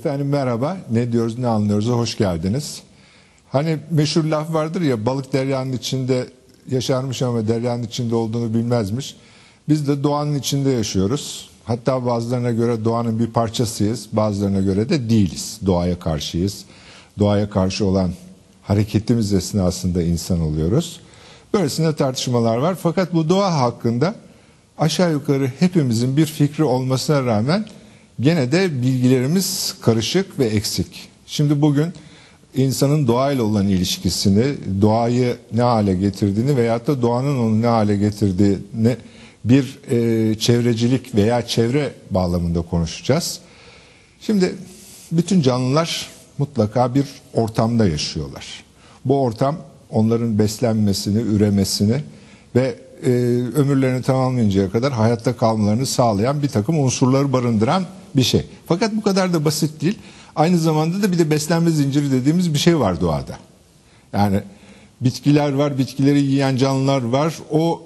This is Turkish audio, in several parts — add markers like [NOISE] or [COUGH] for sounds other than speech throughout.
Efendim merhaba. Ne diyoruz ne anlıyoruz hoş geldiniz. Hani meşhur laf vardır ya balık deryanın içinde yaşarmış ama deryanın içinde olduğunu bilmezmiş. Biz de doğanın içinde yaşıyoruz. Hatta bazılarına göre doğanın bir parçasıyız. Bazılarına göre de değiliz. Doğaya karşıyız. Doğaya karşı olan hareketimiz esnasında insan oluyoruz. Böylesine tartışmalar var. Fakat bu doğa hakkında aşağı yukarı hepimizin bir fikri olmasına rağmen gene de bilgilerimiz karışık ve eksik. Şimdi bugün insanın doğayla olan ilişkisini, doğayı ne hale getirdiğini veyahut da doğanın onu ne hale getirdiğini bir e, çevrecilik veya çevre bağlamında konuşacağız. Şimdi bütün canlılar mutlaka bir ortamda yaşıyorlar. Bu ortam onların beslenmesini, üremesini ve e, ömürlerini tamamlayıncaya kadar hayatta kalmalarını sağlayan bir takım unsurları barındıran bir şey. Fakat bu kadar da basit değil. Aynı zamanda da bir de beslenme zinciri dediğimiz bir şey var doğada. Yani bitkiler var, bitkileri yiyen canlılar var. O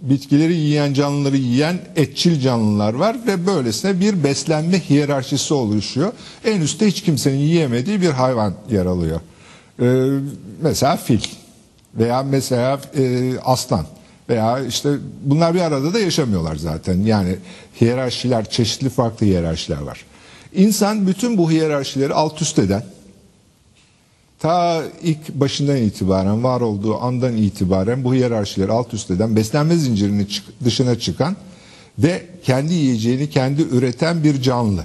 bitkileri yiyen canlıları yiyen etçil canlılar var ve böylesine bir beslenme hiyerarşisi oluşuyor. En üstte hiç kimsenin yiyemediği bir hayvan yer alıyor. Ee, mesela fil veya mesela e, aslan veya işte bunlar bir arada da yaşamıyorlar zaten. Yani hiyerarşiler, çeşitli farklı hiyerarşiler var. İnsan bütün bu hiyerarşileri alt üst eden, ta ilk başından itibaren, var olduğu andan itibaren bu hiyerarşileri alt üst eden, beslenme zincirinin dışına çıkan ve kendi yiyeceğini kendi üreten bir canlı.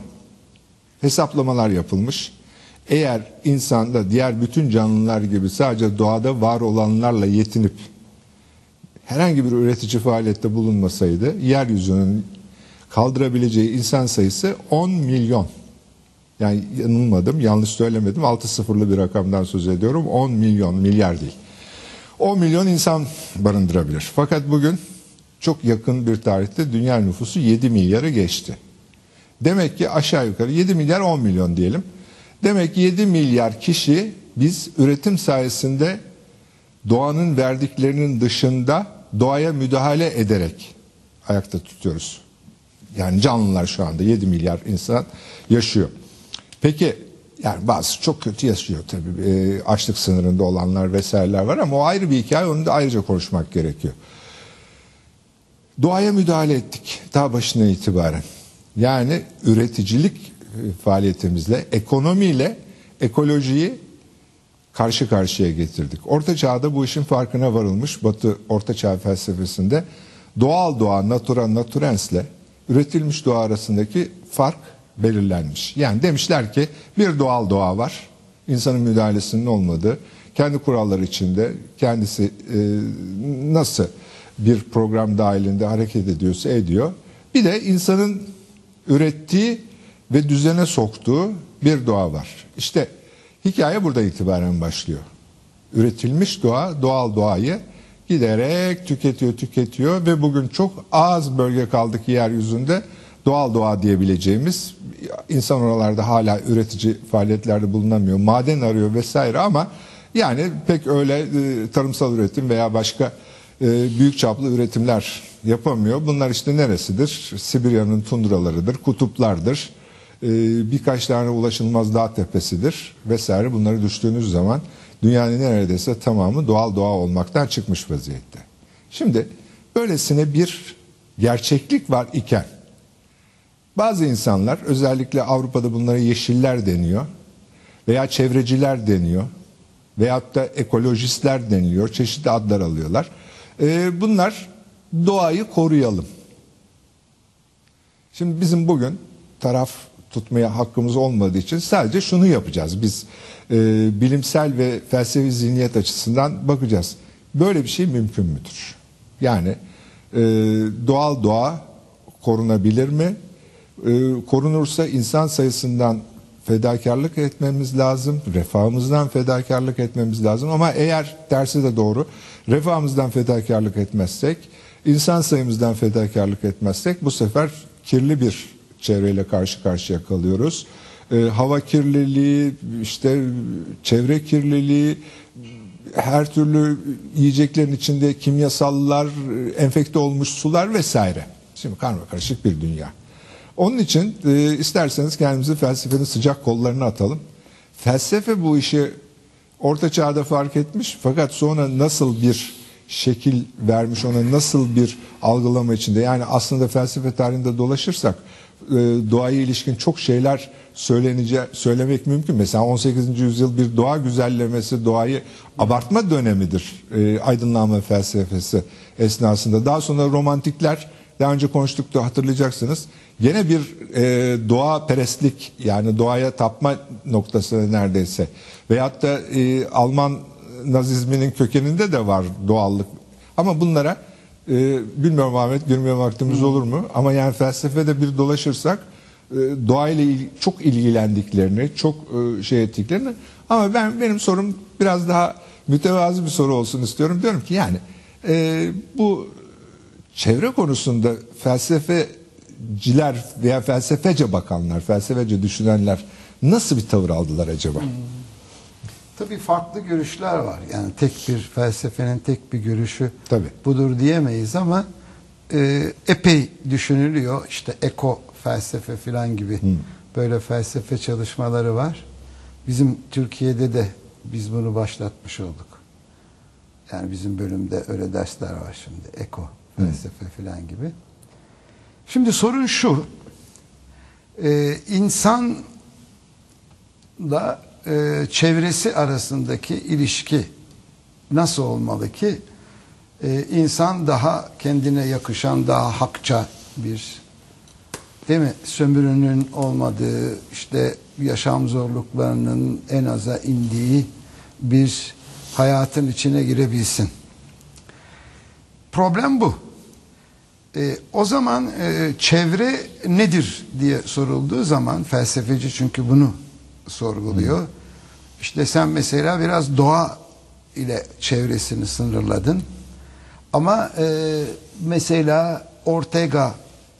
Hesaplamalar yapılmış. Eğer insan da diğer bütün canlılar gibi sadece doğada var olanlarla yetinip herhangi bir üretici faaliyette bulunmasaydı yeryüzünün kaldırabileceği insan sayısı 10 milyon. Yani yanılmadım, yanlış söylemedim. 6 sıfırlı bir rakamdan söz ediyorum. 10 milyon, milyar değil. 10 milyon insan barındırabilir. Fakat bugün çok yakın bir tarihte dünya nüfusu 7 milyarı geçti. Demek ki aşağı yukarı 7 milyar 10 milyon diyelim. Demek ki 7 milyar kişi biz üretim sayesinde doğanın verdiklerinin dışında doğaya müdahale ederek ayakta tutuyoruz. Yani canlılar şu anda 7 milyar insan yaşıyor. Peki yani bazı çok kötü yaşıyor tabii. E, açlık sınırında olanlar vesaireler var ama o ayrı bir hikaye. Onu da ayrıca konuşmak gerekiyor. Doğaya müdahale ettik daha başından itibaren. Yani üreticilik e, faaliyetimizle, ekonomiyle ekolojiyi karşı karşıya getirdik. Orta Çağ'da bu işin farkına varılmış. Batı Orta Çağ felsefesinde doğal doğa, natura, naturensle üretilmiş doğa arasındaki fark belirlenmiş. Yani demişler ki bir doğal doğa var. insanın müdahalesinin olmadığı, kendi kuralları içinde kendisi e, nasıl bir program dahilinde hareket ediyorsa ediyor. Bir de insanın ürettiği ve düzene soktuğu bir doğa var. İşte hikaye burada itibaren başlıyor. Üretilmiş doğa, doğal doğayı giderek tüketiyor tüketiyor ve bugün çok az bölge kaldı ki yeryüzünde doğal doğa diyebileceğimiz insan oralarda hala üretici faaliyetlerde bulunamıyor maden arıyor vesaire ama yani pek öyle e, tarımsal üretim veya başka e, büyük çaplı üretimler yapamıyor. Bunlar işte neresidir? Sibirya'nın tundralarıdır, kutuplardır. E, birkaç tane ulaşılmaz dağ tepesidir vesaire. Bunları düştüğünüz zaman dünyanın neredeyse tamamı doğal doğa olmaktan çıkmış vaziyette. Şimdi böylesine bir gerçeklik var iken bazı insanlar özellikle Avrupa'da bunlara yeşiller deniyor veya çevreciler deniyor veyahut da ekolojistler deniliyor. Çeşitli adlar alıyorlar. Ee, bunlar doğayı koruyalım. Şimdi bizim bugün taraf tutmaya hakkımız olmadığı için sadece şunu yapacağız. Biz e, bilimsel ve felsefi zihniyet açısından bakacağız. Böyle bir şey mümkün müdür? Yani e, doğal doğa korunabilir mi? E, korunursa insan sayısından fedakarlık etmemiz lazım. Refahımızdan fedakarlık etmemiz lazım. Ama eğer tersi de doğru, refahımızdan fedakarlık etmezsek, insan sayımızdan fedakarlık etmezsek bu sefer kirli bir çevreyle karşı karşıya kalıyoruz. E, hava kirliliği, işte çevre kirliliği, her türlü yiyeceklerin içinde kimyasallar, enfekte olmuş sular vesaire. Şimdi karma karışık bir dünya. Onun için e, isterseniz kendimizi felsefenin sıcak kollarına atalım. Felsefe bu işi orta çağda fark etmiş fakat sonra nasıl bir şekil vermiş ona nasıl bir algılama içinde yani aslında felsefe tarihinde dolaşırsak doğaya ilişkin çok şeyler söylenece söylemek mümkün. Mesela 18. yüzyıl bir doğa güzellemesi, doğayı abartma dönemidir e, aydınlanma felsefesi esnasında. Daha sonra romantikler daha önce konuştuk da hatırlayacaksınız. Yine bir e, doğa perestlik yani doğaya tapma noktası neredeyse. Veyahut da e, Alman nazizminin kökeninde de var doğallık. Ama bunlara e, bilmiyorum Ahmet girmeye vaktimiz olur mu? Ama yani felsefede bir dolaşırsak e, doğayla il, çok ilgilendiklerini, çok e, şey ettiklerini ama ben benim sorum biraz daha mütevazı bir soru olsun istiyorum. Diyorum ki yani e, bu çevre konusunda felsefeciler veya felsefece bakanlar, felsefece düşünenler nasıl bir tavır aldılar acaba? Hmm. Tabii farklı görüşler var. Yani tek bir felsefenin tek bir görüşü Tabii. budur diyemeyiz ama e, epey düşünülüyor. İşte eko felsefe filan gibi hmm. böyle felsefe çalışmaları var. Bizim Türkiye'de de biz bunu başlatmış olduk. Yani bizim bölümde öyle dersler var şimdi. Eko felsefe hmm. filan gibi. Şimdi sorun şu. E, insanla e, çevresi arasındaki ilişki nasıl olmalı ki e, insan daha kendine yakışan daha hakça bir değil mi sömürünün olmadığı işte yaşam zorluklarının en aza indiği bir hayatın içine girebilsin. Problem bu. E, o zaman e, çevre nedir diye sorulduğu zaman felsefeci çünkü bunu sorguluyor. Hı. İşte sen mesela biraz doğa ile çevresini sınırladın. Ama e, mesela Ortega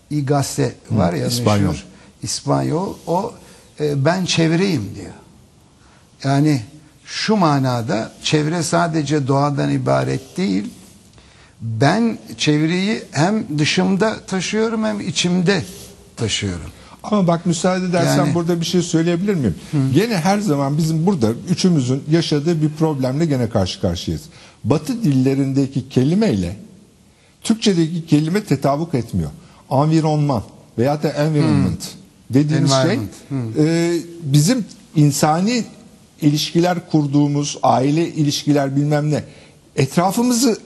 y Gasset var ya İspanyol. meşhur İspanyol o e, ben çevreyim diyor. Yani şu manada çevre sadece doğadan ibaret değil. Ben çevreyi hem dışımda taşıyorum hem içimde taşıyorum. Ama bak müsaade edersen yani, burada bir şey söyleyebilir miyim? Hı. Gene her zaman bizim burada üçümüzün yaşadığı bir problemle gene karşı karşıyayız. Batı dillerindeki kelimeyle Türkçedeki kelime tetabuk etmiyor. Environman veya da environment hmm. dediğimiz şey hmm. e, bizim insani ilişkiler kurduğumuz aile ilişkiler bilmem ne etrafımızı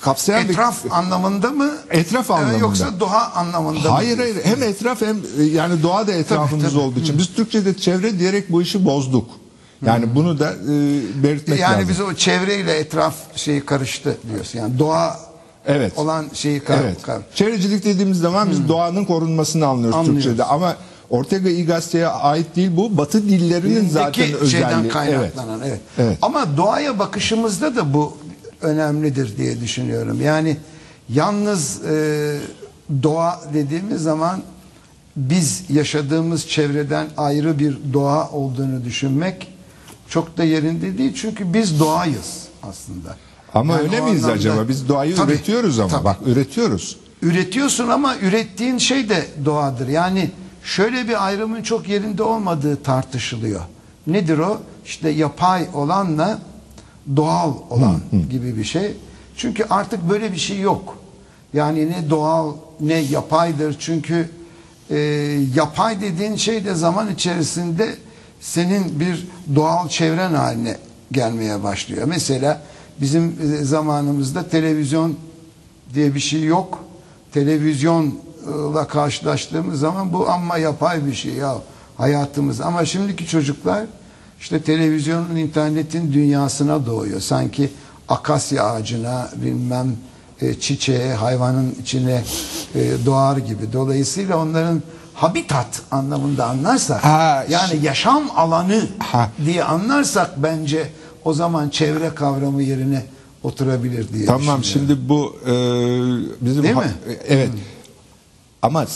kapsayan etraf bir... [LAUGHS] anlamında mı? Etraf anlamında. Yoksa doğa anlamında hayır, mı? Hayır hayır hem etraf hem yani doğa da etrafımız tabii, tabii. olduğu için. Biz Türkçe'de çevre diyerek bu işi bozduk. Yani hmm. bunu da e, belirtmek yani lazım. Yani biz o çevreyle etraf şeyi karıştı diyorsun. Yani doğa evet. olan şeyi kar, evet. kar. Çevrecilik dediğimiz zaman biz hmm. doğanın korunmasını anlıyoruz, anlıyoruz. Türkçe'de ama Ortega y Gasset'e ait değil bu. Batı dillerinin Dildeki zaten özelliği. kaynaklanan evet. evet. evet. Ama doğaya bakışımızda da bu önemlidir diye düşünüyorum. Yani yalnız e, doğa dediğimiz zaman biz yaşadığımız çevreden ayrı bir doğa olduğunu düşünmek çok da yerinde değil. Çünkü biz doğayız aslında. Ama yani öyle miyiz anlamda, acaba? Biz doğayı tabii, üretiyoruz ama. Tabii. Bak üretiyoruz. Üretiyorsun ama ürettiğin şey de doğadır. Yani şöyle bir ayrımın çok yerinde olmadığı tartışılıyor. Nedir o? İşte yapay olanla doğal olan hı, hı. gibi bir şey. Çünkü artık böyle bir şey yok. Yani ne doğal ne yapaydır. Çünkü e, yapay dediğin şey de zaman içerisinde senin bir doğal çevren haline gelmeye başlıyor. Mesela bizim e, zamanımızda televizyon diye bir şey yok. Televizyonla karşılaştığımız zaman bu amma yapay bir şey ya hayatımız. Ama şimdiki çocuklar işte televizyonun, internetin dünyasına doğuyor. Sanki akasya ağacına bilmem e, çiçeğe, hayvanın içine e, doğar gibi. Dolayısıyla onların habitat anlamında anlarsak ha, yani yaşam alanı ha. diye anlarsak bence o zaman çevre kavramı yerine oturabilir diye Tamam şimdi bu e, bizim Değil mi? evet. Hmm. Ama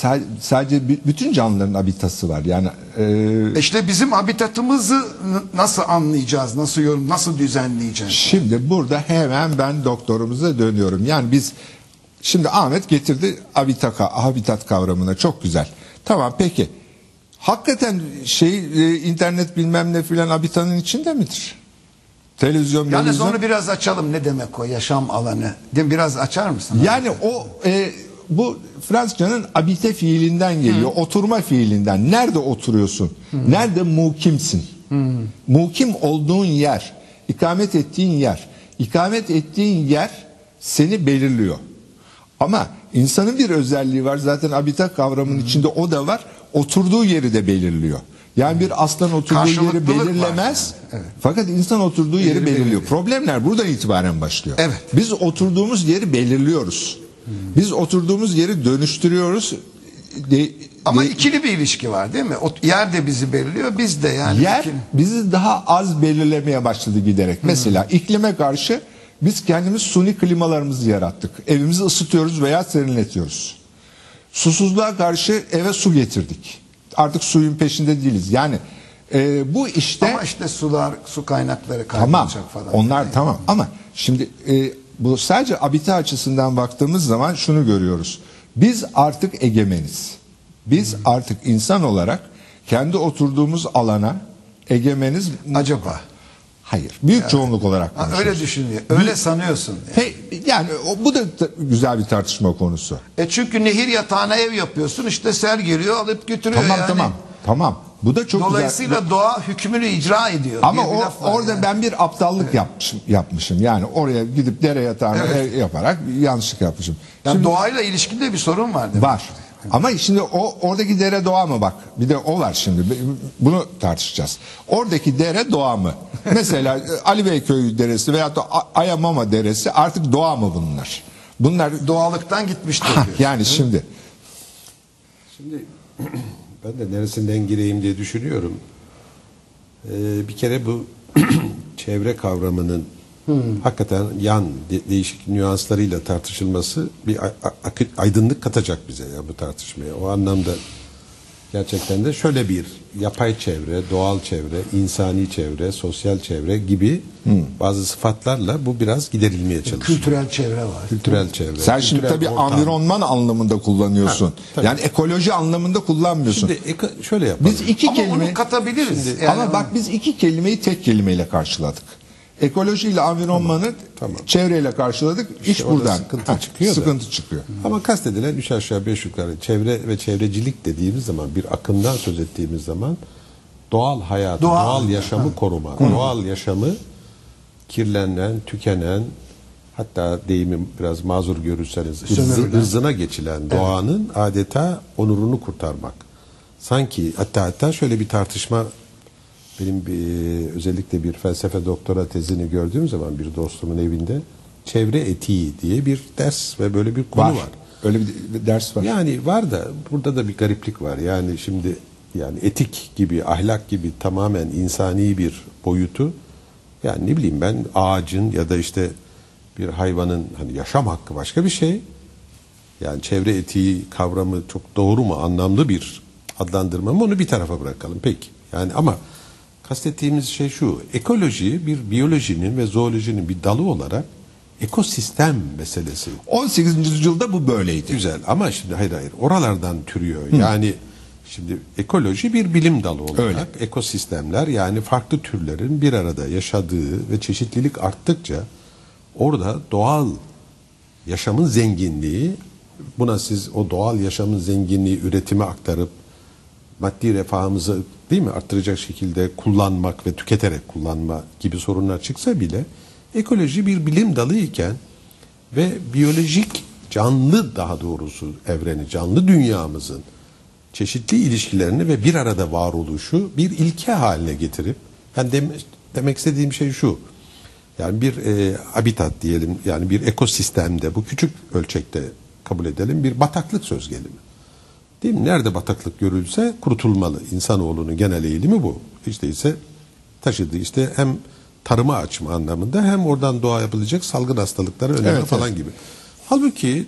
sadece bütün canlıların habitası var. Yani e, işte bizim habitatımızı nasıl anlayacağız? Nasıl yorum nasıl düzenleyeceğiz? Şimdi burada hemen ben doktorumuza dönüyorum. Yani biz şimdi Ahmet getirdi habitat, habitat kavramına çok güzel. Tamam peki. Hakikaten şey e, internet bilmem ne filan habitanın içinde midir? Televizyon, Yalnız televizyon. onu biraz açalım. Ne demek o yaşam alanı? Biraz açar mısın? Yani o e, bu Fransızcanın abite fiilinden geliyor. Oturma fiilinden. Nerede oturuyorsun? Nerede mukimsin? Mukim olduğun yer, ikamet ettiğin yer. İkamet ettiğin yer seni belirliyor. Ama insanın bir özelliği var. Zaten abita kavramının içinde o da var. Oturduğu yeri de belirliyor. Yani bir aslan oturduğu yeri belirlemez. yani. Evet. Fakat insan oturduğu yeri Yeri belirliyor. belirliyor. Problemler buradan itibaren başlıyor. Evet. Biz oturduğumuz yeri belirliyoruz. Biz oturduğumuz yeri dönüştürüyoruz. De- Ama de- ikili bir ilişki var değil mi? O yer de bizi belirliyor, biz de yani. yer ikili. bizi daha az belirlemeye başladı giderek. Mesela iklime karşı biz kendimiz suni klimalarımızı yarattık. Evimizi ısıtıyoruz veya serinletiyoruz. Susuzluğa karşı eve su getirdik. Artık suyun peşinde değiliz. Yani e, bu işte Ama işte sular, su kaynakları Tamam. kaybolacak falan. Onlar tamam ama şimdi e, bu sadece abite açısından baktığımız zaman şunu görüyoruz. Biz artık egemeniz. Biz artık insan olarak kendi oturduğumuz alana egemeniz Acaba? hayır. Büyük çoğunluk olarak konuşuyoruz. öyle düşünüyor. Öyle sanıyorsun. He, yani o, bu da güzel bir tartışma konusu. E çünkü nehir yatağına ev yapıyorsun işte sel geliyor alıp götürüyor Tamam yani. tamam. Tamam. Bu da çok Dolayısıyla güzel. doğa hükmünü icra ediyor. Ama o, laf var orada yani. ben bir aptallık yapmışım, yapmışım. Yani oraya gidip dere yatağına Evet. ev yaparak yanlışlık yapmışım. Yani Şimdi- doğayla ilişkide bir sorun var. demek. Var. Ama şimdi o oradaki dere doğa mı bak? Bir de o var şimdi. Bunu tartışacağız. Oradaki dere doğa mı? [LAUGHS] Mesela e, Ali Beyköy deresi veyahut da Ayamama deresi artık doğa mı bunlar? Bunlar Doğallıktan gitmiştir Ha, [LAUGHS] yani şimdi Şimdi [CLEARS THROAT] ben de neresinden gireyim diye düşünüyorum. Ee, bir kere bu [CLEARS THROAT] çevre kavramının hakikaten yan de- değişik nüanslarıyla tartışılması bir aydınlık katacak bize ya bu tartışmaya. O anlamda gerçekten de şöyle bir yapay çevre, doğal çevre, insani çevre, sosyal çevre gibi bazı sıfatlarla bu biraz giderilmeye çalışıyor. Kültürel çevre var. Kültürel çevre. sen şimdi kültürel tabii ortam. environman anlamında kullanıyorsun. Ha, tabii. yani ekoloji anlamında kullanmıyorsun. Şimdi eko- şöyle yapalım. biz iki Ama kelime katabiliriz. Şimdi- Yani ama bak biz iki kelimeyi tek kelimeyle karşıladık. Ekoloji ile environmanı tamam. çevreyle karşıladık. İş İşte buradan. sıkıntı Ha, çıkıyor da. Sıkıntı çıkıyor. Ama kastedilen üç aşağı beş yukarı çevre ve çevrecilik dediğimiz zaman bir akımdan söz ettiğimiz zaman doğal hayatı, Doğal. doğal, yaşamı koruma, doğal yaşamı kirlenen, tükenen hatta deyimi biraz mazur görürseniz ırzına geçilen doğanın adeta onurunu kurtarmak. Sanki hatta hatta şöyle bir tartışma benim bir, özellikle bir felsefe doktora tezini gördüğüm zaman bir dostumun evinde çevre etiği diye bir ders ve böyle bir konu Var. var. Öyle bir ders var. Yani var da burada da bir gariplik var. Yani şimdi yani etik gibi, ahlak gibi tamamen insani bir boyutu yani ne bileyim ben ağacın ya da işte bir hayvanın hani yaşam hakkı başka bir şey. Yani çevre etiği kavramı çok doğru mu, anlamlı bir adlandırma mı onu bir tarafa bırakalım. Peki. Yani ama kastettiğimiz şey şu. Ekoloji bir biyolojinin ve zoolojinin bir dalı olarak ekosistem meselesi. 18. yüzyılda bu böyleydi. Güzel ama şimdi hayır hayır oralardan türüyor. Yani şimdi ekoloji bir bilim dalı olarak Öyle. ekosistemler yani farklı türlerin bir arada yaşadığı ve çeşitlilik arttıkça orada doğal yaşamın zenginliği buna siz o doğal yaşamın zenginliği üretime aktarıp maddi refahımızı değil mi arttıracak şekilde kullanmak ve tüketerek kullanma gibi sorunlar çıksa bile ekoloji bir bilim dalı iken ve biyolojik canlı daha doğrusu evreni canlı dünyamızın çeşitli ilişkilerini ve bir arada varoluşu bir ilke haline getirip yani dem- demek istediğim şey şu yani bir e, habitat diyelim yani bir ekosistemde bu küçük ölçekte kabul edelim bir bataklık söz gelimi. Değil mi? Nerede bataklık görülse kurutulmalı. İnsanoğlunun genel eğilimi bu. İşte ise taşıdığı işte hem tarıma açma anlamında hem oradan doğa yapılacak salgın hastalıkları önleme Evet, falan evet. gibi. Halbuki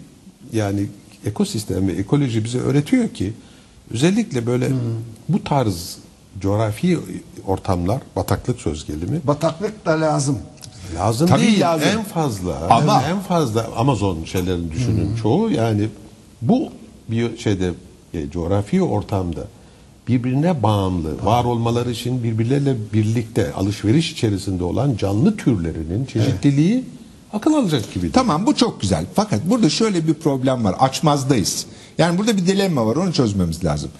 yani ekosistem ve ekoloji bize öğretiyor ki özellikle böyle Hmm. bu tarz coğrafi ortamlar bataklık söz gelimi Bataklık da lazım. Lazım Tabii değil. lazım. En fazla Ama- en fazla Amazon şeylerin düşünün çoğu yani bu bir şeyde e, coğrafi ortamda birbirine bağımlı, var olmaları için birbirleriyle birlikte alışveriş içerisinde olan canlı türlerinin çeşitliliği akıl alacak gibi. Tamam bu çok güzel. Fakat burada şöyle bir problem var. Açmazdayız. Yani burada bir dilemma var. Onu çözmemiz lazım.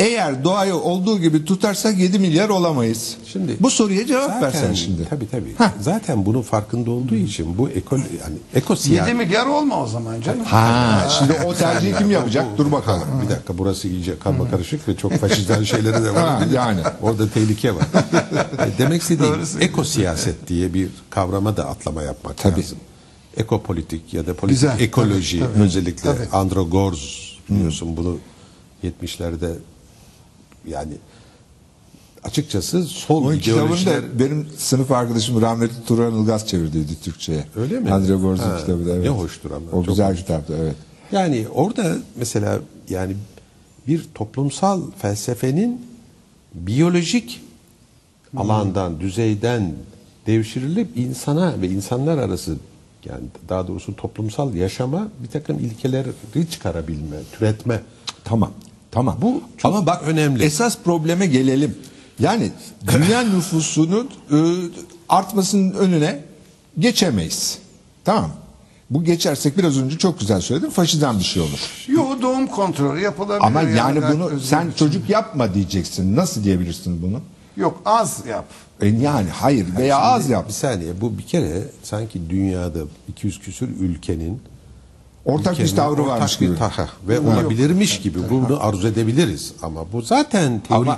Eğer doğayı olduğu gibi tutarsak 7 milyar olamayız. Şimdi bu soruya cevap zaten, versen şimdi. Tabii tabii. Heh. Zaten bunun farkında olduğu için bu eko yani ekosiyal 7 milyar olma o zaman canım. Ha, şimdi o tercihi kim yapacak? Dur bakalım. Bir dakika burası iyice karma karışık ve çok faşizan şeyleri de var. Ha, yani. Orada tehlike var. E, Demek istediğim ekosiyaset diye bir kavrama da atlama yapmak Tabii. lazım. Ekopolitik ya da politik Güzel. ekoloji Tabii, tabii. özellikle Tabii. Andro Gorz biliyorsun bunu 70'lerde yani açıkçası sol Onun kitabını ideolojiler da benim sınıf arkadaşım rahmetli Turan Ilgaz çevirdiydi Türkçe'ye. Öyle mi? Andre Gorz'un Ha, kitabı da evet. ne hoştur ama, O çok güzel hoş. kitaptı evet. Yani orada mesela yani bir toplumsal felsefenin biyolojik alandan, düzeyden devşirilip insana ve insanlar arası yani daha doğrusu toplumsal yaşama bir takım ilkeleri çıkarabilme, türetme. Tamam. Tamam. Bu çok Ama bak önemli. Esas probleme gelelim. Yani dünya [LAUGHS] nüfusunun e, artmasının önüne geçemeyiz. Tamam. Bu geçersek biraz önce çok güzel söyledim. Faşizan bir şey olur. Yo doğum kontrolü yapılabilir. Ama yani gayet bunu sen bir- çocuk yapma diyeceksin. Nasıl diyebilirsin bunu? Yok az yap. E yani hayır veya Şimdi az yap. Bir saniye bu bir kere sanki dünyada 200 küsür ülkenin Ortak bir tavrı ortak varmış bir gibi. taha ve olabilirmiş gibi bunu arzu edebiliriz ama bu zaten teorik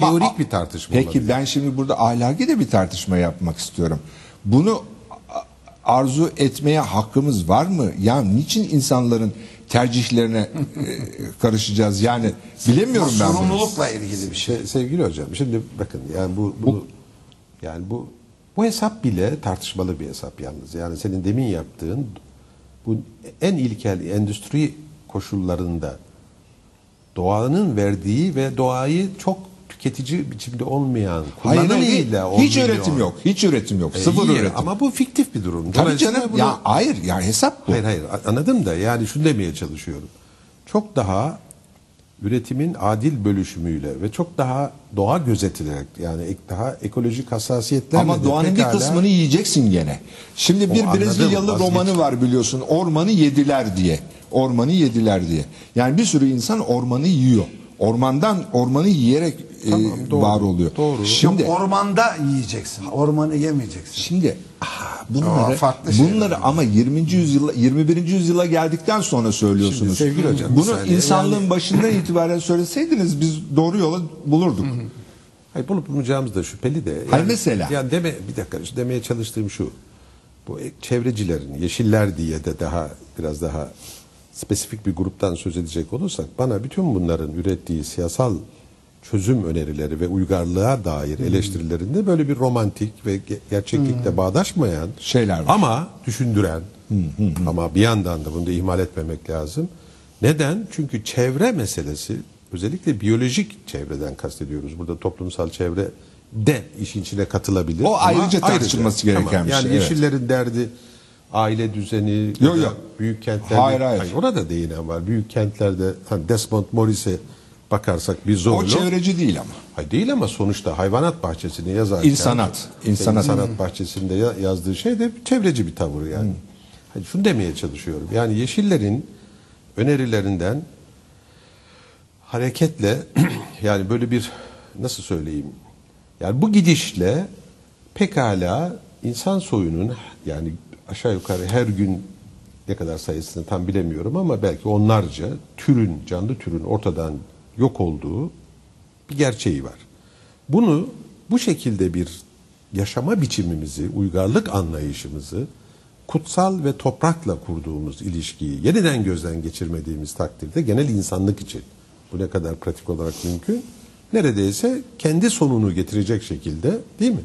teorik bir tartışma Peki olabilir. ben şimdi burada ahlaki de bir tartışma yapmak istiyorum. Bunu a- arzu etmeye hakkımız var mı? Ya niçin insanların tercihlerine e, karışacağız? Yani bilemiyorum ben bunu. Sorumlulukla ilgili bir şey. Se- sevgili hocam şimdi bakın yani bu, bunu yani bu bu hesap bile tartışmalı bir hesap yalnız. Yani senin demin yaptığın bu en ilkel endüstri koşullarında doğanın verdiği ve doğayı çok tüketici biçimde olmayan kullanımıyla hiç on üretim yok. Hiç üretim yok. E, Sıfır iyi, üretim. Ama bu fiktif bir durum. Tabii canım. bunu- Ya hayır yani hesap bu. Hayır hayır anladım da yani şunu demeye çalışıyorum. Çok daha üretimin adil bölüşümüyle ve çok daha doğa gözetilerek yani ek- daha ekolojik hassasiyetlerle Ama doğanın bir kısmını yiyeceksin gene. Şimdi bir Brezilyalı vazgeç- romanı var biliyorsun. Ormanı yediler diye. Ormanı yediler diye. Yani bir sürü insan ormanı yiyor. Ormandan ormanı yiyerek Tamam, doğru, var oluyor. doğru. Şimdi Yok ormanda yiyeceksin. Ormanı yemeyeceksin. Şimdi ah, bunları Aa, farklı bunları ama 20. yüzyıla 21. yüzyıla geldikten sonra söylüyorsunuz. Şimdi sevgili hocam, Bunu saniye, insanlığın yani- başından itibaren söyleseydiniz biz doğru yola bulurduk. Hayır bulup bulmayacağımız da şüpheli de. Yani, Hayır, mesela. Yani deme, bir dakika şu demeye çalıştığım şu. Bu e- çevrecilerin, yeşiller diye de daha biraz daha spesifik bir gruptan söz edecek olursak bana bütün bunların ürettiği siyasal çözüm önerileri ve uygarlığa dair eleştirilerinde böyle bir romantik ve ge- gerçeklikle bağdaşmayan Şeyler var. ama düşündüren ama bir yandan da bunu da ihmal etmemek lazım. Neden? Çünkü çevre meselesi özellikle biyolojik çevreden kastediyoruz. Burada toplumsal çevre de işin içine katılabilir. O ayrıca tartışılması gereken bir yani şey, evet. yeşillerin derdi aile düzeni, Yok, da yok. büyük kentlerde. Hayır, hayır. Ona da değinen var. Büyük kentlerde hani Desmond Morris'e bakarsak bir O zoolog. çevreci değil ama. Hayır değil ama sonuçta hayvanat bahçesini yazarken İnsanat, insanat. insanat bahçesinde ya- yazdığı şey de çevreci bir tavır yani. Hani şunu demeye çalışıyorum. Yani yeşillerin önerilerinden hareketle [CLEARS THROAT] yani böyle bir nasıl söyleyeyim? Yani bu gidişle pekala insan soyunun yani aşağı yukarı her gün ne kadar sayısını tam bilemiyorum ama belki onlarca türün, canlı türün ortadan yok olduğu bir gerçeği var. Bunu bu şekilde bir yaşama biçimimizi, uygarlık anlayışımızı kutsal ve toprakla kurduğumuz ilişkiyi yeniden gözden geçirmediğimiz takdirde genel insanlık için bu ne kadar pratik olarak mümkün neredeyse kendi sonunu getirecek şekilde değil mi?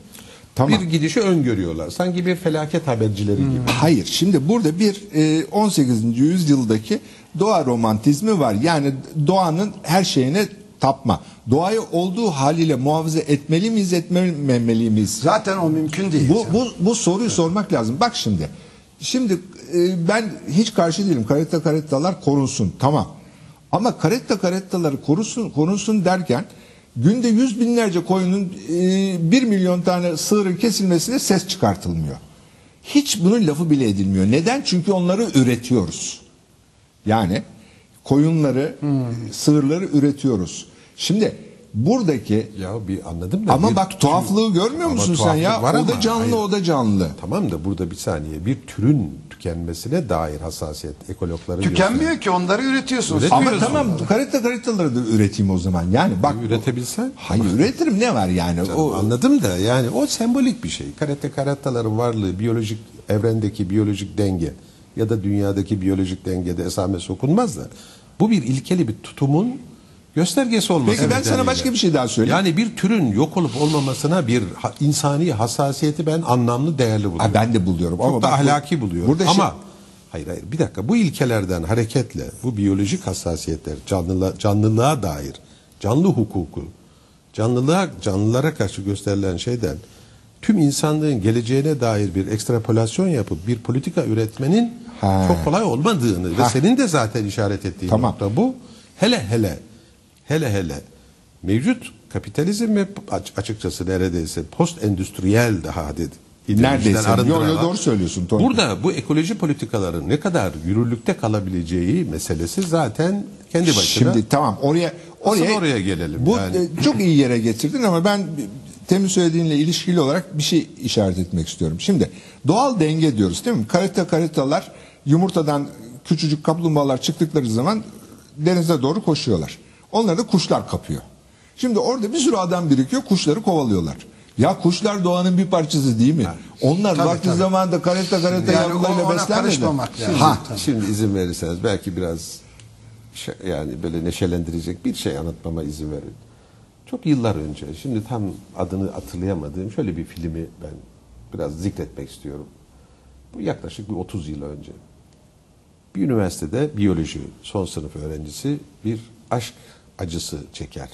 Tamam. Bir gidişi öngörüyorlar. Sanki bir felaket habercileri gibi. Hayır. Şimdi burada bir e, 18. yüzyıldaki doğa romantizmi var. Yani doğanın her şeyine tapma. Doğayı olduğu haliyle muhafaza etmeli miyiz, etmemeli miyiz? Zaten o mümkün değil. Bu, bu, bu soruyu sormak lazım. Bak şimdi. Şimdi e, ben hiç karşı değilim. Karetta karettalar korunsun. Tamam. Ama karetta karettaları korusun, korunsun derken günde yüz binlerce koyunun e, bir milyon tane sığırın kesilmesine ses çıkartılmıyor. Hiç bunun lafı bile edilmiyor. Neden? Çünkü onları üretiyoruz. Yani koyunları, sığırları üretiyoruz. Şimdi buradaki Ya bir anladım da. ama bir bak tür- tuhaflığı görmüyor Ama musun sen ya? var o da ama, canlı, hayır. o da canlı. Tamam da burada bir saniye bir türün tükenmesine dair hassasiyet ekologların Tükenmiyor ki onları üretiyorsunuz. Üret- Ama tamam karetta karettaları da üreteyim o zaman. Yani bak Üretebilsen. Hayır üretirim ne var yani? O, O anladım da yani o sembolik bir şey. Karate karattaların varlığı biyolojik evrendeki biyolojik denge ya da dünyadaki biyolojik dengede esame sokunmaz da bu bir ilkeli bir tutumun göstergesi olması. Peki ben sana başka bir şey daha söyleyeyim. Yani bir türün yok olup olmamasına bir ha- insani hassasiyeti ben anlamlı değerli buluyorum. Ha, ben de buluyorum Çok ama da bak bu- ahlaki buluyorum. burada şey- ama hayır hayır bir dakika bu ilkelerden hareketle bu biyolojik hassasiyetler canlılığa, canlılığa dair canlı hukuku canlılığa canlılara karşı gösterilen şeyden tüm insanlığın geleceğine dair bir ekstrapolasyon yapıp bir politika üretmenin Ha. çok kolay olmadığını ve Ha. senin de zaten işaret ettiğin Tamam. nokta bu. Hele hele hele hele mevcut kapitalizm ve aç- açıkçası neredeyse post endüstriyel daha dedi. Neredeyse. Yo, yo, doğru söylüyorsun, Tony. Burada bu ekoloji politikaların ne kadar yürürlükte kalabileceği meselesi zaten kendi başına. Şimdi tamam oraya oraya Asıl oraya gelelim Bu yani. e, çok iyi yere getirdin ama ben temin söylediğinle ilişkili olarak bir şey işaret etmek istiyorum. Şimdi doğal denge diyoruz değil mi? Karetta karetalar yumurtadan küçücük kaplumbağalar çıktıkları zaman denize doğru koşuyorlar. Onları da kuşlar kapıyor. Şimdi orada bir sürü adam birikiyor kuşları kovalıyorlar. Ya kuşlar doğanın bir parçası değil mi? Onlar Tabii, vakti tabii. zamanında karetta karetta Yani yavrularıyla beslenmedi. lazım. Ha, Şimdi izin verirseniz belki biraz şey- yani böyle neşelendirecek bir şey anlatmama izin verin. Çok yıllar önce, şimdi tam adını hatırlayamadığım şöyle bir filmi ben biraz zikretmek istiyorum. Bu yaklaşık bir 30 yıl önce. Bir üniversitede biyoloji son sınıf öğrencisi bir aşk acısı çeker.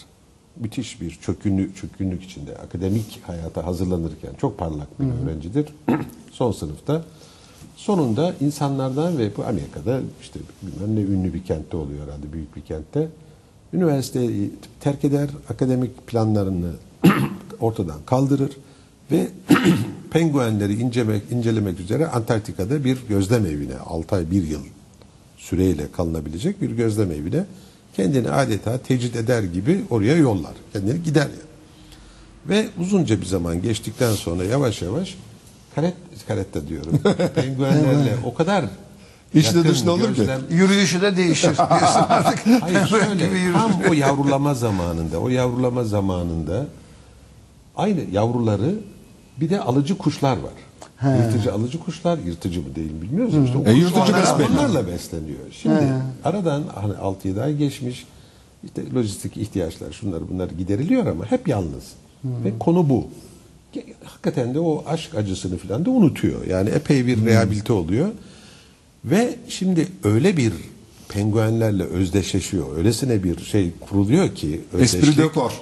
Müthiş bir çökünlük, çökünlük içinde akademik hayata hazırlanırken çok parlak bir öğrencidir. [CLEARS THROAT] son sınıfta. Sonunda insanlardan ve bu Amerika'da işte bilmem ne ünlü bir kentte oluyor herhalde büyük bir kentte. Üniversiteyi terk eder, akademik planlarını [CLEARS THROAT] ortadan kaldırır ve [CLEARS THROAT] penguenleri incelemek, incelemek üzere Antarktika'da bir gözlem evine 6 ay 1 yıl süreyle kalınabilecek bir gözlem evine kendini adeta tecrit eder gibi oraya yollar. Kendini gider yani. Ve uzunca bir zaman geçtikten sonra yavaş yavaş karet, karette diyorum. [LAUGHS] penguenlerle o kadar İçli yakın dışlı olur ki. gözlem- Yürüyüşü de değişir [LAUGHS] diyorsun artık. Hayır şöyle tam o yavrulama zamanında o yavrulama zamanında aynı yavruları bir de alıcı kuşlar var. Yırtıcı alıcı kuşlar yırtıcı mı değil mi bilmiyoruz. İşte o E, yırtıcı besleniyor. onlarla besleniyor. Şimdi aradan hani 6-7 ay geçmiş. İşte lojistik ihtiyaçlar şunlar bunlar gideriliyor ama hep yalnız. Ve konu bu. Hakikaten de o aşk acısını falan da unutuyor. Yani epey bir rehabilite oluyor. Ve şimdi öyle bir penguenlerle özdeşleşiyor. Öylesine bir şey kuruluyor ki Esprit özdeşlik. de corps.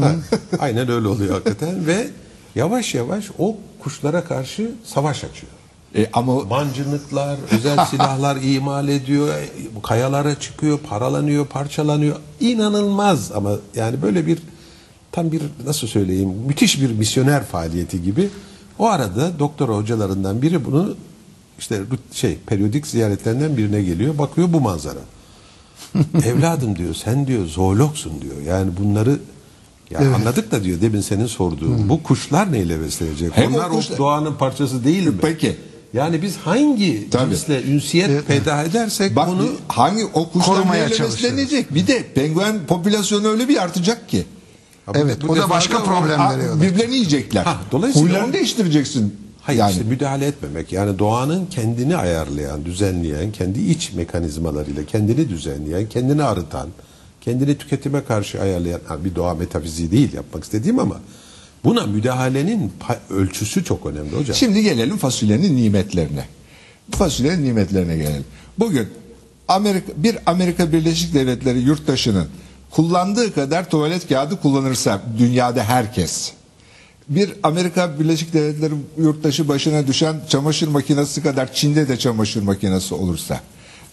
Ha, Aynen öyle oluyor hakikaten ve yavaş yavaş o kuşlara karşı savaş açıyor. E, ama Mancınıklar, özel [LAUGHS] silahlar imal ediyor, kayalara çıkıyor, paralanıyor, parçalanıyor. İnanılmaz ama yani böyle bir tam bir nasıl söyleyeyim müthiş bir misyoner faaliyeti gibi. O arada doktora hocalarından biri bunu işte şey periyodik ziyaretlerinden birine geliyor, bakıyor bu manzara. [LAUGHS] Evladım diyor sen diyor zoologsun diyor. Yani bunları ya anladık da diyor demin senin sorduğun bu kuşlar neyle beslenecek? Hem o Onlar o, kuşlar- doğanın parçası değil mi? Peki. Yani biz hangi Tabii. cinsle ünsiyet peyda edersek Bak onu hangi o kuşlar korumaya neyle çalışıyoruz. beslenecek? Bir de penguen popülasyonu öyle bir artacak ki. Ha, bu- Evet, bu o da başka o- o da. Birbirlerini yiyecekler. Ha, dolayısıyla Huylarını o- değiştireceksin. Hayır yani. işte müdahale etmemek. Yani doğanın kendini ayarlayan, düzenleyen, kendi iç mekanizmalarıyla kendini düzenleyen, kendini arıtan, kendini tüketime karşı ayarlayan bir doğa metafiziği değil yapmak istediğim ama buna müdahalenin ölçüsü çok önemli hocam. Şimdi gelelim fasulyenin nimetlerine. Fasulyenin nimetlerine gelelim. Bugün Amerika, bir Amerika Birleşik Devletleri yurttaşının kullandığı kadar tuvalet kağıdı kullanırsa dünyada herkes bir Amerika Birleşik Devletleri yurttaşı başına düşen çamaşır makinesi kadar Çin'de de çamaşır makinesi olursa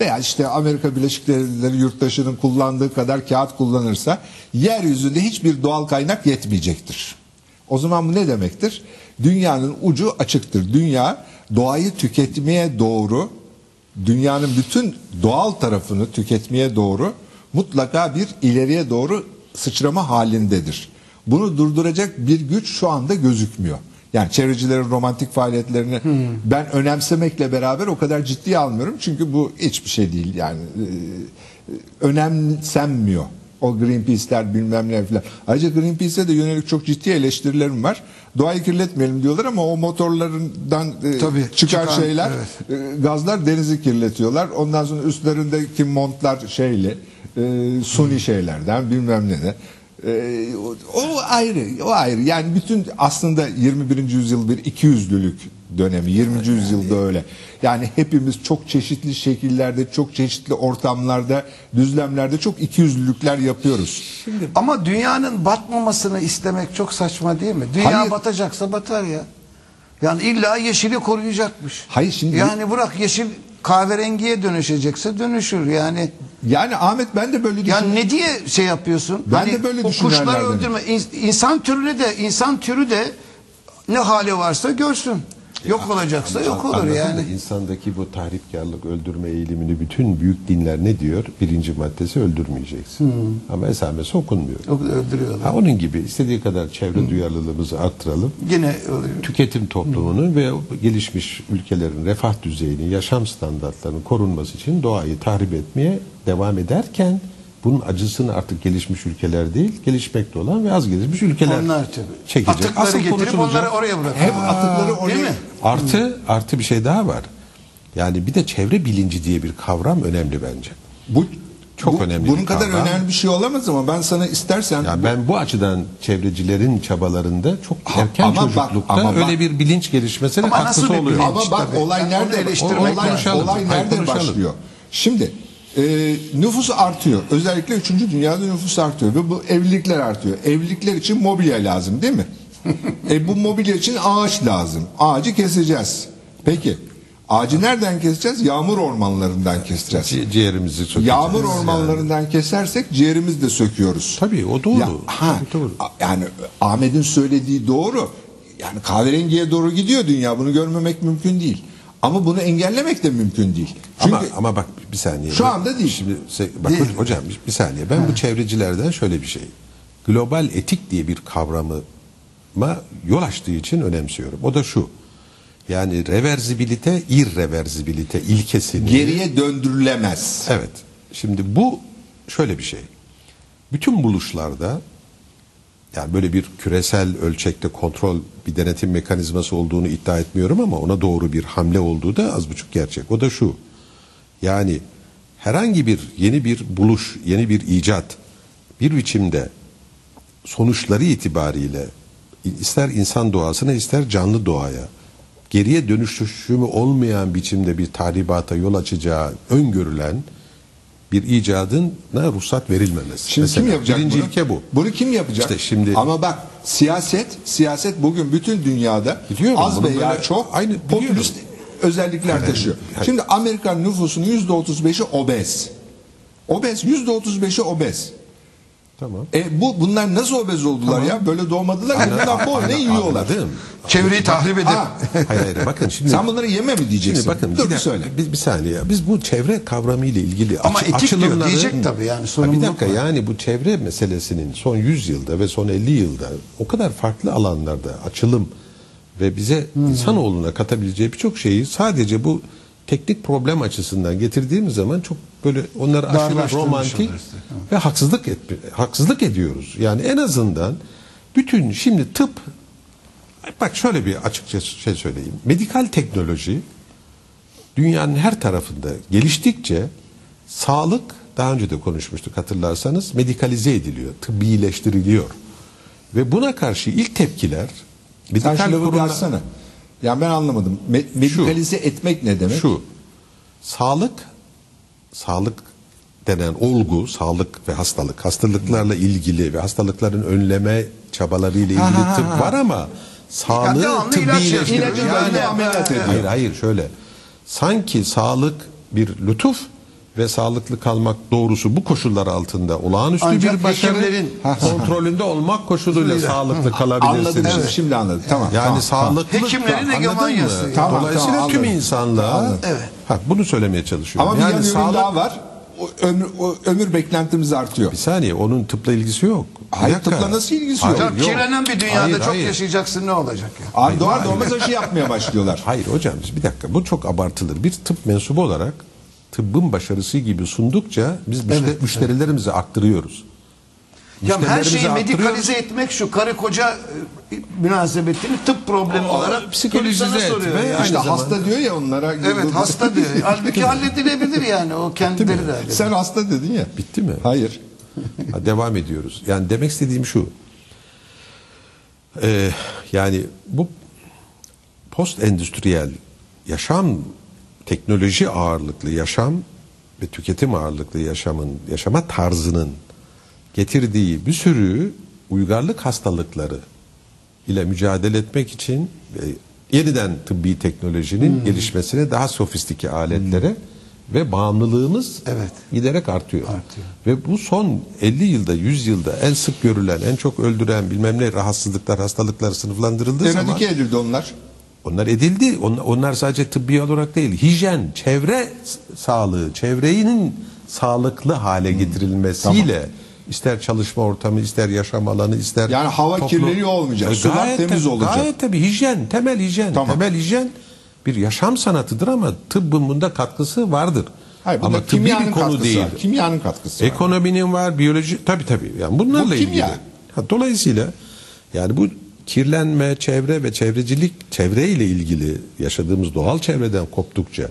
veya işte Amerika Birleşik Devletleri yurttaşının kullandığı kadar kağıt kullanırsa yeryüzünde hiçbir doğal kaynak yetmeyecektir. O zaman bu ne demektir? Dünyanın ucu açıktır. Dünya doğayı tüketmeye doğru, dünyanın bütün doğal tarafını tüketmeye doğru mutlaka bir ileriye doğru sıçrama halindedir. Bunu durduracak bir güç şu anda gözükmüyor. Yani çevrecilerin romantik faaliyetlerini ben önemsemekle beraber o kadar ciddiye almıyorum. Çünkü bu hiçbir şey değil yani. Ee, önemsenmiyor. O Greenpeace'ler bilmem ne falan. Ayrıca Greenpeace'e de yönelik çok ciddi eleştirilerim var. Doğayı kirletmeyelim diyorlar ama o motorlarından e, Tabii, çıkan çıkan, şeyler evet. e, gazlar denizi kirletiyorlar. Ondan sonra üstlerindeki montlar şeyli e, suni şeylerden bilmem ne de. E, o, ayrı, o ayrı. Yani bütün aslında 21. yüzyıl bir ikiyüzlülük dönemi. 20. yüzyılda öyle. Yani hepimiz çok çeşitli şekillerde, çok çeşitli ortamlarda, düzlemlerde çok ikiyüzlülükler yapıyoruz. Ama dünyanın batmamasını istemek çok saçma değil mi? Dünya Hayır. batacaksa batar ya. Yani illa yeşili koruyacakmış. Hayır, şimdi- Yani bırak yeşil kahverengiye dönüşecekse dönüşür yani. Yani Ahmet ben de böyle düşünüyorum. Yani ne diye şey yapıyorsun? Ben de böyle o kuşları düşünenlerdenim. öldürme. İns- İnsan türü de insan türü de ne hali varsa görsün. Yok olacaksa yok olur yani. insandaki bu tahripkarlık, öldürme eğilimini bütün büyük dinler ne diyor? Birinci maddesi öldürmeyeceksin. Ama esamesi okunmuyor. Yok öldürüyorlar. Ha, onun gibi istediği kadar çevre duyarlılığımızı arttıralım. Yine oluyor. Tüketim toplumunu ve gelişmiş ülkelerin refah düzeyini, yaşam standartlarının korunması için doğayı tahrip etmeye devam ederken bunun acısını artık gelişmiş ülkeler değil, gelişmekte olan ve az gelişmiş ülkeler Onlar tabii. çekecek. Atıkları Asıl getirip onları oraya bırakıyor. Hep atıkları oraya Değil mi? Artı artı bir şey daha var. Yani bir de çevre bilinci diye bir kavram önemli bence. Bu Çok bu- önemli Bunun bir kadar kavram. önemli bir şey olamaz ama ben sana istersen Yani ben bu açıdan çevrecilerin çabalarında çok Ha, erken ama bak, çocuklukta ama bak- öyle bir bilinç gelişmesine Ama katkısı oluyor. bilinç? Ama bak tabii. olay nerede eleştirmek olay, olay nerede başlıyor? Şimdi e, nüfus artıyor. Özellikle 3. dünyada nüfus artıyor ve bu evlilikler artıyor. Evlilikler için mobilya lazım değil mi? [LAUGHS] e, bu mobilya için ağaç lazım. Ağacı keseceğiz. Peki ağacı nereden keseceğiz? Yağmur ormanlarından keseceğiz. Ci- ciğerimizi sökeceğiz. Yağmur ormanlarından kesersek ciğerimizi de söküyoruz. Tabii, o doğru. Ya, ha, Tabii, doğru. Yani Ahmet'in söylediği doğru. Yani kahverengiye doğru gidiyor dünya. Bunu görmemek mümkün değil. Ama bunu engellemek de mümkün değil. Çünkü Ama, ama bak bir saniye. Şu anda değil. Şimdi bak Değil. hocam bir, saniye. Ben bu çevrecilerden şöyle bir şey. Global etik diye bir kavramı yol açtığı için önemsiyorum. O da şu. Yani reversibilite, irreversibilite ilkesini geriye döndürülemez. Evet. Şimdi bu şöyle bir şey. Bütün buluşlarda yani böyle bir küresel ölçekte kontrol bir denetim mekanizması olduğunu iddia etmiyorum ama ona doğru bir hamle olduğu da az buçuk gerçek. O da şu. Yani herhangi bir yeni bir buluş, yeni bir icat bir biçimde sonuçları itibariyle ister insan doğasına ister canlı doğaya geriye dönüşümü olmayan biçimde bir tahribata yol açacağı öngörülen bir icadına ruhsat verilmemesi. Şimdi Mesela kim yapacak birinci bunu? ilke bu. Bunu kim yapacak? İşte şimdi- Ama bak siyaset, siyaset bugün bütün dünyada Biliyorum, az veya çok aynı popülist özellikler taşıyor. Şimdi Amerikan nüfusunun yüzde otuz beşi obez. Obez, yüzde otuz beşi obez. Tamam. E bu bunlar nasıl obez oldular ya? Böyle doğmadılar ya. Bunlar bol ne yiyorlar? Anladım. Çevreyi tahrip edip Ha, [LAUGHS] Hayır hayır bakın şimdi sen bunları yeme mi diyeceksin? Şimdi bakın Dur bir, bir söyle. Biz bir saniye ya. Biz bu çevre kavramı ile ilgili Ama açı- etik diyor, açılımları- diyecek tabii yani, Ha, sorumluluk Bir dakika var. yani bu çevre meselesinin son 100 yılda ve son 50 yılda o kadar farklı alanlarda açılım ve bize Hmm. insanoğluna katabileceği birçok şeyi sadece bu teknik problem açısından getirdiğimiz zaman çok böyle onları aşırı romantik ve haksızlık et, haksızlık ediyoruz. Yani en azından bütün şimdi tıp bak şöyle bir açıkça şey söyleyeyim. Medikal teknoloji dünyanın her tarafında geliştikçe sağlık daha önce de konuşmuştuk hatırlarsanız medikalize ediliyor, tıbbileştiriliyor. Ve buna karşı ilk tepkiler Sen medikal şu lafı bir kurumlar- açsana. Ya ben anlamadım. Me- medikalize etmek ne demek? şu sağlık sağlık denen olgu sağlık ve hastalık hastalıklarla ilgili ve hastalıkların önleme çabalarıyla ilgili Ha, tıp ha. var ama sağlığı devamlı ilaç yazıyor. tıbbileştiriyor. İlacı böyle ameliyat ediyor. Hayır hayır şöyle sanki sağlık bir lütuf ve sağlıklı kalmak doğrusu bu koşullar altında olağanüstü Ancak bir başarı hekimlerin- kontrolünde olmak koşuluyla sağlıklı kalabilirsiniz. Anladım şimdi, şimdi anladım. Tamam. Yani tamam, sağlıklı Hekimlerin anladın mı? hegemonyası. Tamam, Dolayısıyla tamam, tüm anladım. insanlığa. Evet. Ha, bunu söylemeye çalışıyorum. Ama bir yan ürün sağlık- daha var. O ömür, o ömür beklentimiz artıyor. Bir saniye onun tıpla ilgisi yok. Bir Hayır, dakika. tıpla nasıl ilgisi Hayır, yok? Hocam kirlenen bir dünyada Hayır, çok hayır. yaşayacaksın ne olacak ya? Abi doğar doğmaz aşı yapmaya başlıyorlar. Hayır hocam bir dakika bu çok abartılır. Bir tıp mensubu olarak tıbbın başarısı gibi sundukça biz müşte- Evet, müşterilerimize aktarıyoruz. Ya her şeyi medikalize etmek şu karı koca e, münasebetini tıp problemi olarak psikolojize soruyor ya. aynı İşte zamanda- hasta diyor ya onlara. Evet hasta diyor. [LAUGHS] Halbuki halledilebilir yani o kendileri de halleder. Sen hasta dedin ya. Bitti mi? Hayır. [LAUGHS] Ha, devam ediyoruz. Yani demek istediğim şu. Ee, yani bu post endüstriyel yaşam teknoloji ağırlıklı yaşam ve tüketim ağırlıklı yaşamın yaşama tarzının getirdiği bir sürü uygarlık hastalıkları ile mücadele etmek için e, yeniden tıbbi teknolojinin gelişmesine daha sofistike aletlere ve bağımlılığımız Evet. giderek artıyor. Artıyor. Ve bu son 50 yılda 100 yılda en sık görülen en çok öldüren bilmem ne rahatsızlıklar hastalıklar sınıflandırıldığı zaman Eradike edildi onlar. Onlar edildi. Onlar, onlar sadece tıbbi olarak değil. Hijyen, çevre sağlığı, çevrenin sağlıklı hale Hmm. getirilmesiyle ister çalışma ortamı, ister yaşam alanı, ister Yani hava kirliliği olmayacak, E, sular gayet temiz olacak. Gayet tabii hijyen, temel hijyen. Tamam. Temel hijyen bir yaşam sanatıdır ama tıbbın bunda katkısı vardır. Hayır, ama tıbbi bir konu katkısı değil. var. Kimyanın katkısı var. Ekonominin var, biyoloji tabii tabii. Yani bunlarla Bu ilgili. kimya. Ha, dolayısıyla yani bu kirlenme, çevre ve çevrecilik, çevre ile ilgili yaşadığımız doğal çevreden koptukça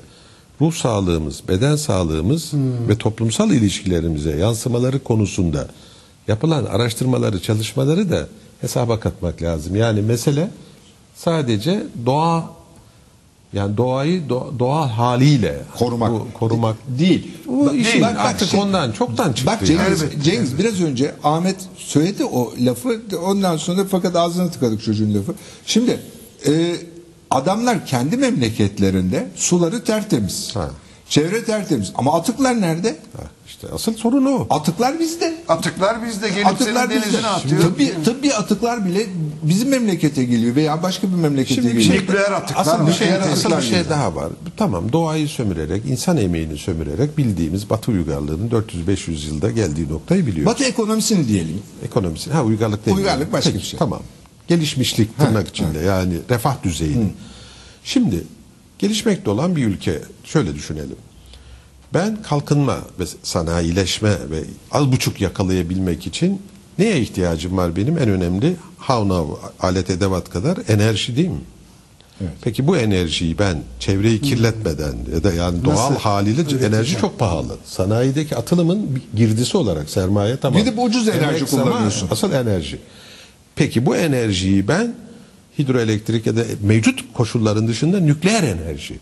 ruh sağlığımız, beden sağlığımız ve toplumsal ilişkilerimize yansımaları konusunda yapılan araştırmaları, çalışmaları da hesaba katmak lazım. Yani mesele sadece doğa yani doğayı do- doğal haliyle Korumak. bu, korumak değil. Bu Bak- işin bak- artık şimdi- ondan çoktan çıktı. Bak Cengiz, Evet. Cengiz biraz önce Ahmet söyledi o lafı. Ondan sonra fakat ağzını tıkadık çocuğun lafı. Şimdi e, adamlar kendi memleketlerinde suları tertemiz. Ha. Çevre tertemiz. Ama atıklar nerede? Ha, işte asıl sorun o. Atıklar bizde. Atıklar bizde gelip Atıklar senin bizde. denizine atıyor. Tıbbi, tıbbi atıklar bile bizim memlekete geliyor veya başka bir memlekete Şimdi geliyor. şey, Nükleer atıklar asıl bir şey, asıl bir şey daha var. Tamam doğayı sömürerek, insan emeğini sömürerek bildiğimiz Batı uygarlığının 400-500 yılda geldiği noktayı biliyoruz. Batı ekonomisini diyelim. Ekonomisi. Ha uygarlık değil. Uygarlık başka Peki, bir şey. Tamam. Gelişmişlik tırnak içinde yani refah düzeyini. Şimdi gelişmekte olan bir ülke şöyle düşünelim. Ben kalkınma ve sanayileşme ve az buçuk yakalayabilmek için neye ihtiyacım var benim? En önemli how now alet edevat kadar enerji değil mi? Peki bu enerjiyi ben çevreyi kirletmeden ya da yani doğal haliyle enerji çok pahalı. Sanayideki atılımın bir girdisi olarak sermaye tamam. Gidip ucuz enerji Emek, kullanıyorsun. Asıl enerji. Peki bu enerjiyi ben hidroelektrik ya da mevcut koşulların dışında nükleer enerji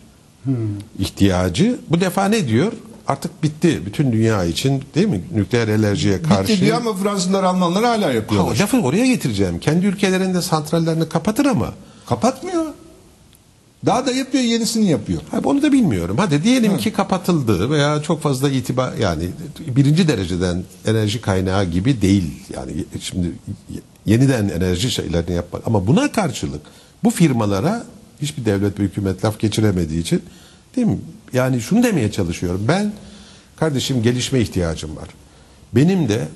ihtiyacı bu defa ne diyor? Artık bitti bütün dünya için değil mi? Nükleer enerjiye karşı. Bitti diyor ama Fransızlar Almanlar hala Ha, yapıyorlar. o lafı oraya getireceğim. Kendi ülkelerinde santrallerini kapatır ama Kapatmıyor. Daha da yapıyor yenisini yapıyor. Ha, onu da bilmiyorum. Hadi diyelim ki kapatıldı veya çok fazla itibar yani birinci dereceden enerji kaynağı gibi değil. Yani şimdi yeniden enerji şeylerini yapmak ama buna karşılık bu firmalara hiçbir devlet ve hükümet laf geçiremediği için değil mi? Yani şunu demeye çalışıyorum. Ben kardeşim gelişme ihtiyacım var. Benim de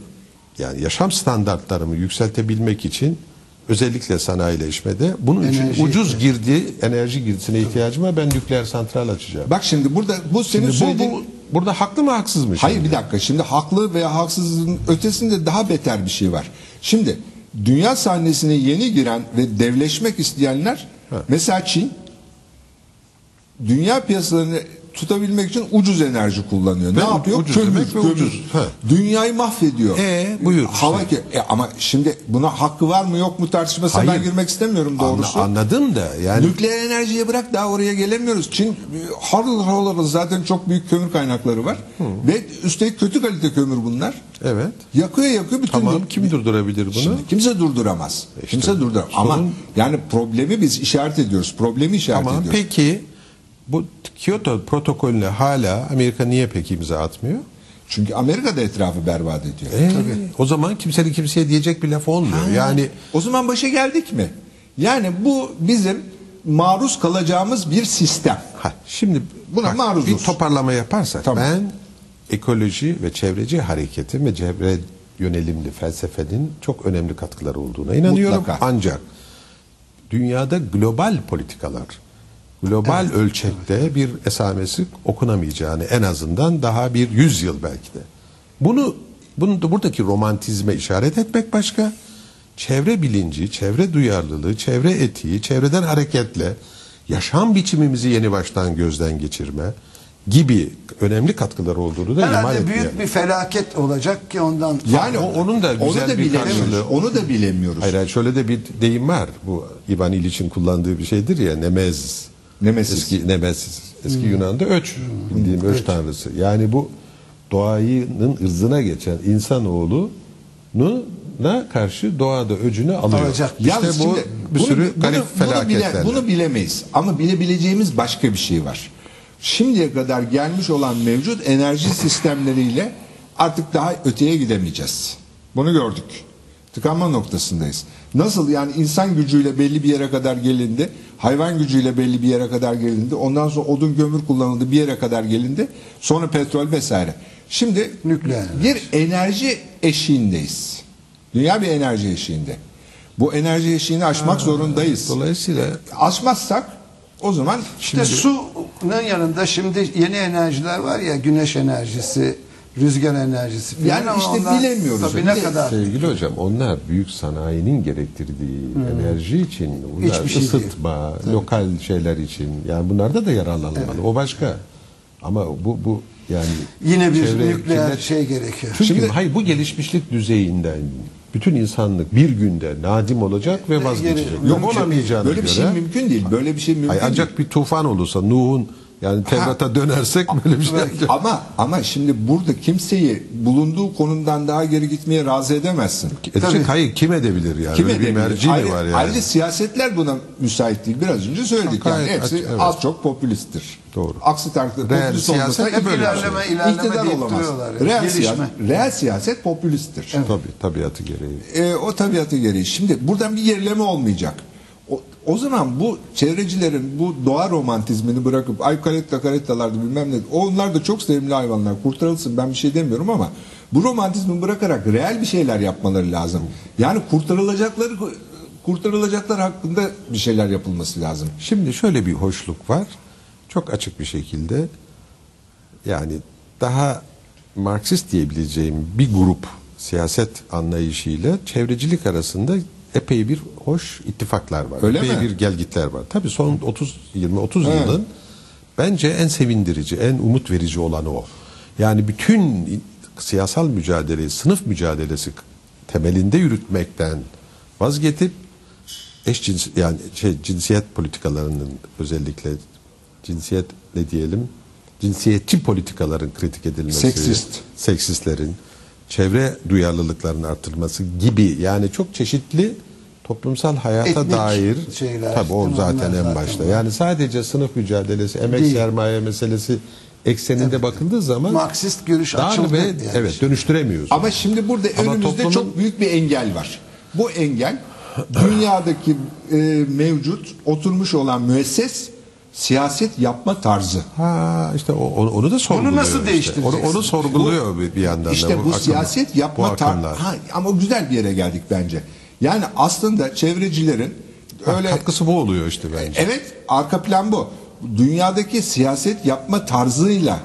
yani yaşam standartlarımı yükseltebilmek için özellikle sanayileşmede bunun için Enerji ucuz girdi enerji girdisine ihtiyacım var. Ben nükleer santral açacağım. Bak şimdi burada bu senin Şimdi bu, söylediğin... bu- burada haklı mı haksız mı? Hayır şimdi? bir dakika şimdi haklı veya haksızlığın ötesinde daha beter bir şey var. Şimdi dünya sahnesine yeni giren ve devleşmek isteyenler mesela Çin dünya piyasalarını tutabilmek için ucuz enerji kullanıyor. Ve ne yapıyor? ucuz kömür, demek kömür. ucuz. Ha. Dünyayı mahvediyor. E, buyur işte. Hava ki e, ama şimdi buna hakkı var mı yok mu tartışmasına ben Hayır. girmek istemiyorum Anla- doğrusu. anladım da yani Nükleer enerjiye bırak daha oraya gelemiyoruz. Çin e, harıl harıl zaten çok büyük kömür kaynakları var. Ve üstelik kötü kalite kömür bunlar. evet. Yakıyor yakıyor bütün Tamam kim durdurabilir bunu? Şimdi kimse durduramaz. kimse durduramaz. Ama sorun- yani problemi biz işaret ediyoruz. Problemi işaret Tamam ediyoruz. peki bu Kyoto protokolüne hala Amerika niye pek imza atmıyor? Çünkü Amerika da etrafı berbat ediyor. E, o zaman kimsenin kimseye diyecek bir laf olmuyor. Yani O zaman başa geldik mi? Yani bu bizim maruz kalacağımız bir sistem. ha, şimdi Buna maruzuz. bir toparlama yaparsak Tamam. ben ekoloji ve çevreci hareketin ve çevre yönelimli felsefenin çok önemli katkıları olduğuna inanıyorum. Mutlaka. Ancak dünyada global politikalar global ölçekte bir esamesi okunamayacağını en azından daha bir yüzyıl belki de. Bunu bunu da buradaki romantizme işaret etmek başka. Çevre bilinci, çevre duyarlılığı, çevre etiği, çevreden hareketle yaşam biçimimizi yeni baştan gözden geçirme gibi önemli katkılar olduğunu da imal Herhalde etmeye. büyük bir felaket olacak ki ondan Yani O- onun da onu güzel da bir bilemiyoruz. karşılığı. Onu da bilemiyoruz. Hayır, hayır, şöyle de bir deyim var. Bu İvan İliç'in kullandığı bir şeydir ya Nemez. Nemesis. Eski Nemesis. Eski Yunan'da öç. Bildiğim öç tanrısı. Yani bu doğanın ırzına geçen insanoğlunu na karşı doğada öcünü alıyor. Alacak. İşte Yalnız bu şimdi bir bunu- sürü bunu- garip bunu, felaketler. bile- bunu bilemeyiz. Ama bilebileceğimiz başka bir şey var. Şimdiye kadar gelmiş olan mevcut enerji sistemleriyle artık daha öteye gidemeyeceğiz. Bunu gördük. Tıkanma noktasındayız. Nasıl yani insan gücüyle belli bir yere kadar gelindi, hayvan gücüyle belli bir yere kadar gelindi, ondan sonra odun kömür kullanıldı bir yere kadar gelindi, sonra petrol vesaire. Şimdi Nükleer bir enerji eşiğindeyiz. Dünya bir enerji eşiğinde. Bu enerji eşiğini aşmak zorundayız. Dolayısıyla Aşmazsak o zaman İşte suyun yanında şimdi yeni enerjiler var ya güneş enerjisi, rüzgar enerjisi falan Yani ama işte onlar bilemiyoruz. Tabii ne kadar Sevgili hocam onlar büyük sanayinin gerektirdiği enerji için bunlar Hiçbir şey ısıtma, lokal şeyler için yani bunlarda da yararlanılmalı. O başka. Ama bu bu yani yine bir çevre nükleer kirlet- şey gerekiyor. Çünkü Şimdi- hayır bu gelişmişlik düzeyinden bütün insanlık bir günde nadim olacak ve vazgeçecek. Yok Mümkün- olamayacağına böyle bir göre. şey mümkün değil. Böyle bir şey mümkün Hayır, değil. ancak bir tufan olursa Nuh'un yani Tevrat'a dönersek böyle bir şey yapacak. Ama ama şimdi burada kimseyi bulunduğu konumdan daha geri gitmeye razı edemezsin. Edecek, hayır kim edebilir yani? Kim Öyle bir edebilir? merci mi Ayrı- var yani? Ayrıca siyasetler buna müsait değil. Biraz önce söyledik Ha, yani. gayet Hepsi evet. az çok popülisttir. Doğru. Aksi takdirde Reel popülist siyaset olmasa hep bir şey. İlerleme, ilerleme iktidar deyip olamaz. duruyorlar. Reel, siyaset, reel siyaset popülisttir. Tabii tabiatı gereği. E, o tabiatı gereği. Şimdi buradan bir gerileme olmayacak. O, zaman bu çevrecilerin bu doğa romantizmini bırakıp ay karetta karettalardı bilmem ne. Onlar da çok sevimli hayvanlar kurtarılsın ben bir şey demiyorum ama bu romantizmi bırakarak reel bir şeyler yapmaları lazım. Yani kurtarılacakları kurtarılacaklar hakkında bir şeyler yapılması lazım. Şimdi şöyle bir hoşluk var. Çok açık bir şekilde yani daha Marksist diyebileceğim bir grup siyaset anlayışıyla çevrecilik arasında epey bir hoş ittifaklar var. Öyle epey mi? bir gelgitler var. Tabii son 30 20 30 Evet. yılın bence en sevindirici, en umut verici olanı o. Yani bütün siyasal mücadeleyi, sınıf mücadelesi temelinde yürütmekten vazgeçip eşcins yani şey cinsiyet politikalarının özellikle cinsiyet ne diyelim cinsiyetçi politikaların kritik edilmesi, Seksist. seksistlerin, çevre duyarlılıklarının artırılması gibi yani çok çeşitli toplumsal hayata Etnik dair şeyler, tabii o zaten en başta. var. Yani sadece sınıf mücadelesi, emek Değil. sermaye meselesi ekseninde bakıldığı zaman Marksist görüş açıldı ve yani. evet dönüştüremiyoruz. Ama şimdi burada Ama önümüzde toplumun- çok büyük bir engel var. Bu engel dünyadaki e, mevcut oturmuş olan müesses siyaset yapma tarzı. Ha işte o, onu, onu da sorguluyor. nasıl işte. değiştireceksin? Onu, onu sorguluyor bir, bir yandan İşte da bu, akımlar. siyaset Bu yapma tarzı. Ha, ama güzel bir yere geldik bence. Yani aslında çevrecilerin öyle katkısı bu oluyor işte bence. evet arka plan bu. Dünyadaki siyaset yapma tarzıyla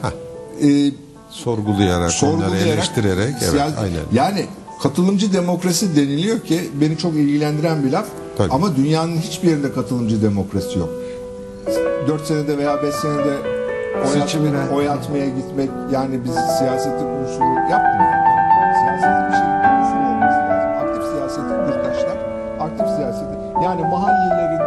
e, Sorgulayarak, onları sorgulayarak eleştirerek evet aynen. Yani katılımcı demokrasi deniliyor ki beni çok ilgilendiren bir laf. Tabii. Ama dünyanın hiçbir yerinde katılımcı demokrasi yok. 4 senede veya 5 senede oy, atmaya, oy atmaya gitmek yani biz siyasetin unsuru yapmıyor. Siyasetin bir şey yani mahallelerinde